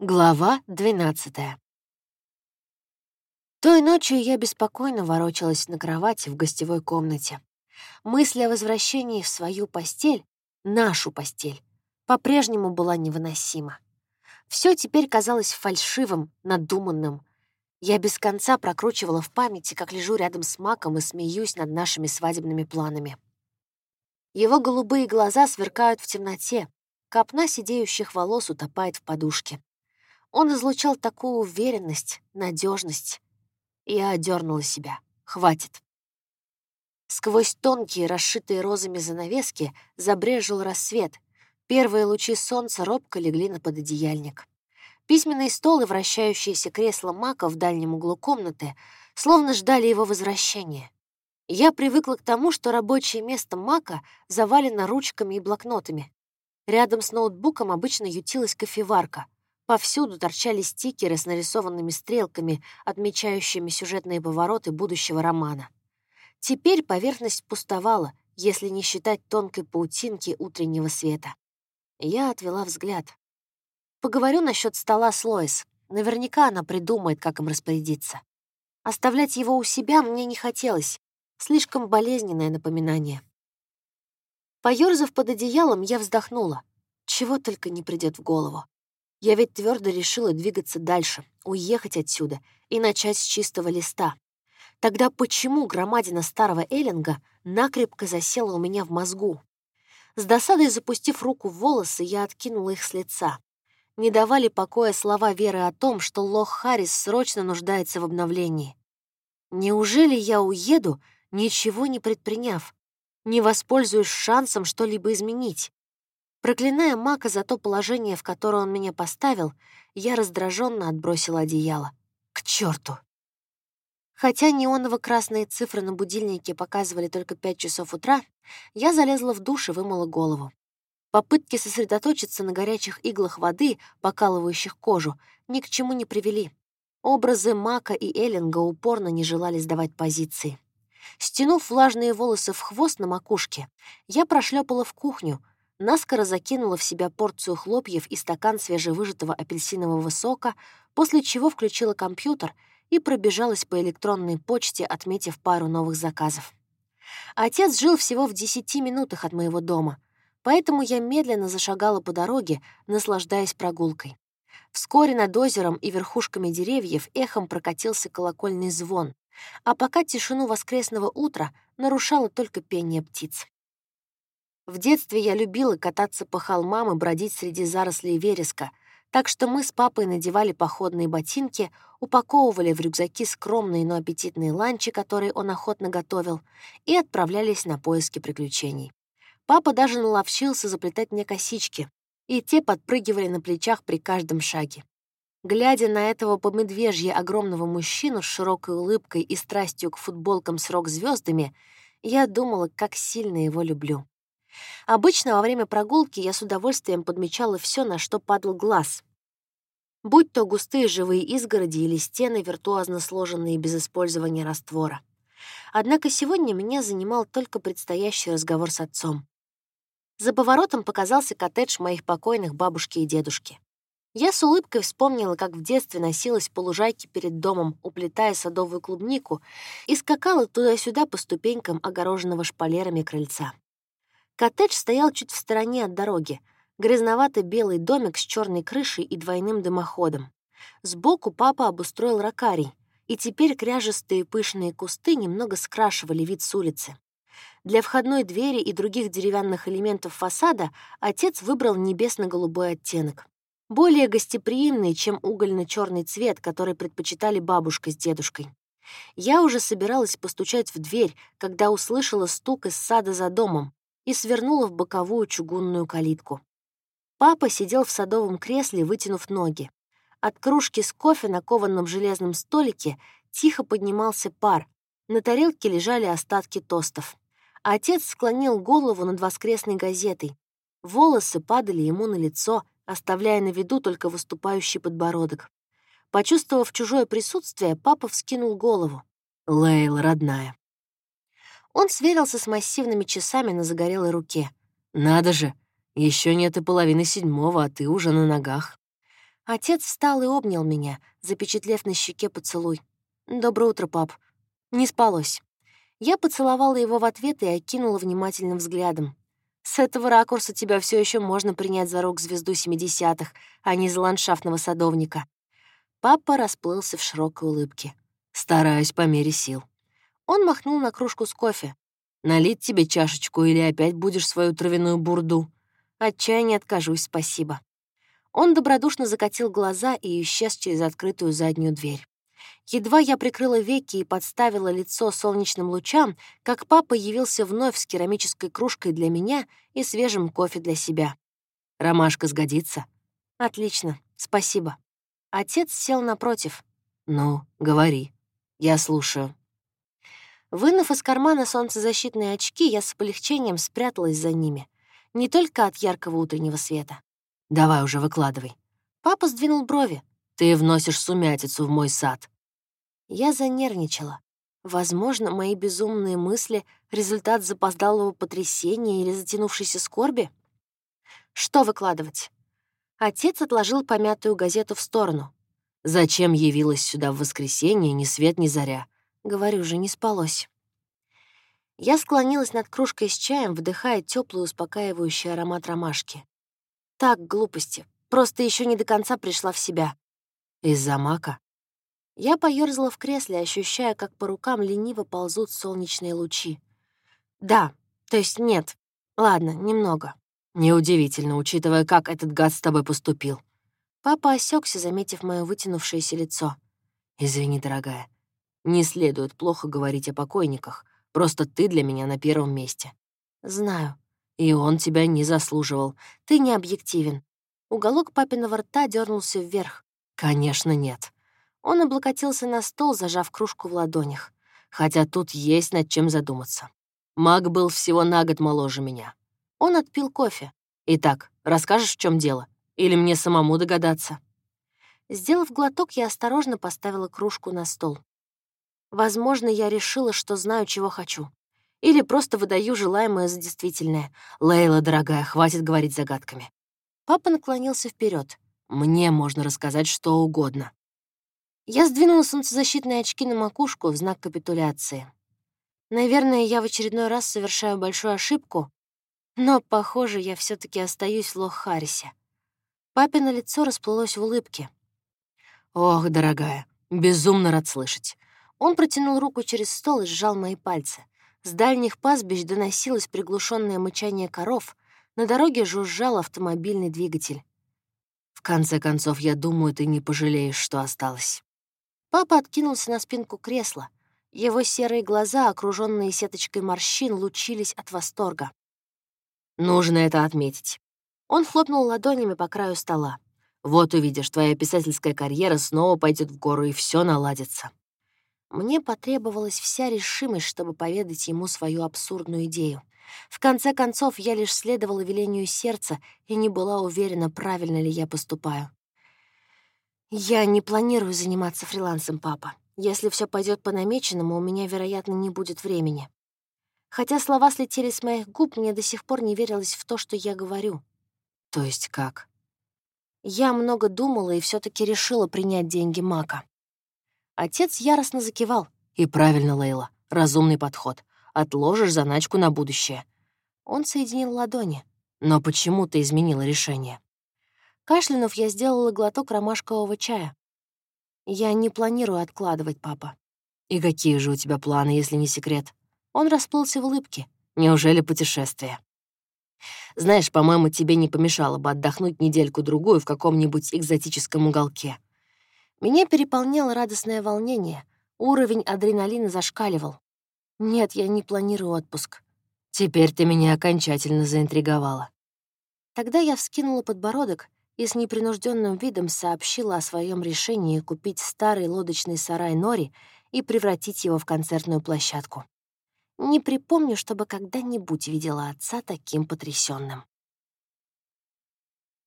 Глава 12 Той ночью я беспокойно ворочалась на кровати в гостевой комнате. Мысль о возвращении в свою постель, нашу постель, по-прежнему была невыносима. Все теперь казалось фальшивым, надуманным. Я без конца прокручивала в памяти, как лежу рядом с Маком и смеюсь над нашими свадебными планами. Его голубые глаза сверкают в темноте, копна сидеющих волос утопает в подушке. Он излучал такую уверенность, надежность. Я одернула себя. Хватит. Сквозь тонкие, расшитые розами занавески забрежил рассвет. Первые лучи солнца робко легли на пододеяльник. Письменный стол и вращающееся кресло Мака в дальнем углу комнаты словно ждали его возвращения. Я привыкла к тому, что рабочее место Мака завалено ручками и блокнотами. Рядом с ноутбуком обычно ютилась кофеварка — Повсюду торчали стикеры с нарисованными стрелками, отмечающими сюжетные повороты будущего романа. Теперь поверхность пустовала, если не считать тонкой паутинки утреннего света. Я отвела взгляд. Поговорю насчет стола с Лоис. Наверняка она придумает, как им распорядиться. Оставлять его у себя мне не хотелось. Слишком болезненное напоминание. Поёрзав под одеялом, я вздохнула. Чего только не придет в голову. Я ведь твердо решила двигаться дальше, уехать отсюда и начать с чистого листа. Тогда почему громадина старого Эллинга накрепко засела у меня в мозгу? С досадой запустив руку в волосы, я откинула их с лица. Не давали покоя слова Веры о том, что Лох Харрис срочно нуждается в обновлении. Неужели я уеду, ничего не предприняв? Не воспользуюсь шансом что-либо изменить? Проклиная Мака за то положение, в которое он меня поставил, я раздраженно отбросила одеяло. К черту! Хотя неоново-красные цифры на будильнике показывали только пять часов утра, я залезла в душ и вымыла голову. Попытки сосредоточиться на горячих иглах воды, покалывающих кожу, ни к чему не привели. Образы Мака и Эллинга упорно не желали сдавать позиции. Стянув влажные волосы в хвост на макушке, я прошлепала в кухню, наскоро закинула в себя порцию хлопьев и стакан свежевыжатого апельсинового сока, после чего включила компьютер и пробежалась по электронной почте, отметив пару новых заказов. Отец жил всего в десяти минутах от моего дома, поэтому я медленно зашагала по дороге, наслаждаясь прогулкой. Вскоре над озером и верхушками деревьев эхом прокатился колокольный звон, а пока тишину воскресного утра нарушало только пение птиц. В детстве я любила кататься по холмам и бродить среди зарослей вереска, так что мы с папой надевали походные ботинки, упаковывали в рюкзаки скромные, но аппетитные ланчи, которые он охотно готовил, и отправлялись на поиски приключений. Папа даже наловчился заплетать мне косички, и те подпрыгивали на плечах при каждом шаге. Глядя на этого помедвежье огромного мужчину с широкой улыбкой и страстью к футболкам с рок-звездами, я думала, как сильно его люблю. Обычно во время прогулки я с удовольствием подмечала все, на что падал глаз. Будь то густые живые изгороди или стены, виртуозно сложенные без использования раствора. Однако сегодня меня занимал только предстоящий разговор с отцом. За поворотом показался коттедж моих покойных бабушки и дедушки. Я с улыбкой вспомнила, как в детстве носилась по лужайке перед домом, уплетая садовую клубнику, и скакала туда-сюда по ступенькам огороженного шпалерами крыльца. Коттедж стоял чуть в стороне от дороги. Грязновато-белый домик с черной крышей и двойным дымоходом. Сбоку папа обустроил ракарий, и теперь кряжестые пышные кусты немного скрашивали вид с улицы. Для входной двери и других деревянных элементов фасада отец выбрал небесно-голубой оттенок. Более гостеприимный, чем угольно черный цвет, который предпочитали бабушка с дедушкой. Я уже собиралась постучать в дверь, когда услышала стук из сада за домом, и свернула в боковую чугунную калитку. Папа сидел в садовом кресле, вытянув ноги. От кружки с кофе на кованном железном столике тихо поднимался пар. На тарелке лежали остатки тостов. отец склонил голову над воскресной газетой. Волосы падали ему на лицо, оставляя на виду только выступающий подбородок. Почувствовав чужое присутствие, папа вскинул голову. «Лейла, родная, он сверился с массивными часами на загорелой руке. «Надо же, еще нет и половины седьмого, а ты уже на ногах». Отец встал и обнял меня, запечатлев на щеке поцелуй. «Доброе утро, пап». Не спалось. Я поцеловала его в ответ и окинула внимательным взглядом. С этого ракурса тебя все еще можно принять за рок-звезду 70-х, а не за ландшафтного садовника. Папа расплылся в широкой улыбке. Стараюсь по мере сил. Он махнул на кружку с кофе. Налить тебе чашечку или опять будешь свою травяную бурду? Отчаяние откажусь, спасибо. Он добродушно закатил глаза и исчез через открытую заднюю дверь. Едва я прикрыла веки и подставила лицо солнечным лучам, как папа явился вновь с керамической кружкой для меня и свежим кофе для себя. «Ромашка сгодится?» «Отлично, спасибо». Отец сел напротив. «Ну, говори. Я слушаю». Вынув из кармана солнцезащитные очки, я с облегчением спряталась за ними. Не только от яркого утреннего света. «Давай уже выкладывай». Папа сдвинул брови. «Ты вносишь сумятицу в мой сад». Я занервничала. Возможно, мои безумные мысли — результат запоздалого потрясения или затянувшейся скорби? Что выкладывать? Отец отложил помятую газету в сторону. «Зачем явилась сюда в воскресенье ни свет, ни заря?» Говорю же, не спалось. Я склонилась над кружкой с чаем, вдыхая теплый успокаивающий аромат ромашки. Так, глупости. Просто еще не до конца пришла в себя. Из-за мака? Я поёрзала в кресле, ощущая, как по рукам лениво ползут солнечные лучи. Да, то есть нет. Ладно, немного. Неудивительно, учитывая, как этот гад с тобой поступил. Папа осекся, заметив мое вытянувшееся лицо. Извини, дорогая. Не следует плохо говорить о покойниках. Просто ты для меня на первом месте. Знаю. И он тебя не заслуживал. Ты не объективен. Уголок папиного рта дернулся вверх. Конечно, нет. Он облокотился на стол, зажав кружку в ладонях. Хотя тут есть над чем задуматься. Маг был всего на год моложе меня. Он отпил кофе. Итак, расскажешь, в чем дело? Или мне самому догадаться? Сделав глоток, я осторожно поставила кружку на стол. Возможно, я решила, что знаю, чего хочу. Или просто выдаю желаемое за действительное. Лейла, дорогая, хватит говорить загадками. Папа наклонился вперед. Мне можно рассказать что угодно. Я сдвинула солнцезащитные очки на макушку в знак капитуляции. Наверное, я в очередной раз совершаю большую ошибку, но, похоже, я все таки остаюсь в Лох-Харрисе. Папино лицо расплылось в улыбке. «Ох, дорогая, безумно рад слышать». Он протянул руку через стол и сжал мои пальцы. С дальних пастбищ доносилось приглушенное мычание коров, на дороге жужжал автомобильный двигатель. В конце концов, я думаю, ты не пожалеешь, что осталось. Папа откинулся на спинку кресла. Его серые глаза, окруженные сеточкой морщин, лучились от восторга. Нужно это отметить. Он хлопнул ладонями по краю стола. Вот увидишь, твоя писательская карьера снова пойдет в гору, и все наладится. Мне потребовалась вся решимость, чтобы поведать ему свою абсурдную идею. В конце концов, я лишь следовала велению сердца и не была уверена, правильно ли я поступаю. «Я не планирую заниматься фрилансом, папа. Если все пойдет по намеченному, у меня, вероятно, не будет времени». Хотя слова слетели с моих губ, мне до сих пор не верилось в то, что я говорю. То есть как? Я много думала и все таки решила принять деньги Мака. Отец яростно закивал. «И правильно, Лейла. Разумный подход. Отложишь заначку на будущее». Он соединил ладони. «Но почему ты изменила решение?» Кашлянув, я сделала глоток ромашкового чая. «Я не планирую откладывать, папа». «И какие же у тебя планы, если не секрет?» Он расплылся в улыбке. «Неужели путешествие?» «Знаешь, по-моему, тебе не помешало бы отдохнуть недельку-другую в каком-нибудь экзотическом уголке. Меня переполняло радостное волнение. Уровень адреналина зашкаливал. Нет, я не планирую отпуск. Теперь ты меня окончательно заинтриговала. Тогда я вскинула подбородок и с непринужденным видом сообщила о своем решении купить старый лодочный сарай Нори и превратить его в концертную площадку. Не припомню, чтобы когда-нибудь видела отца таким потрясенным.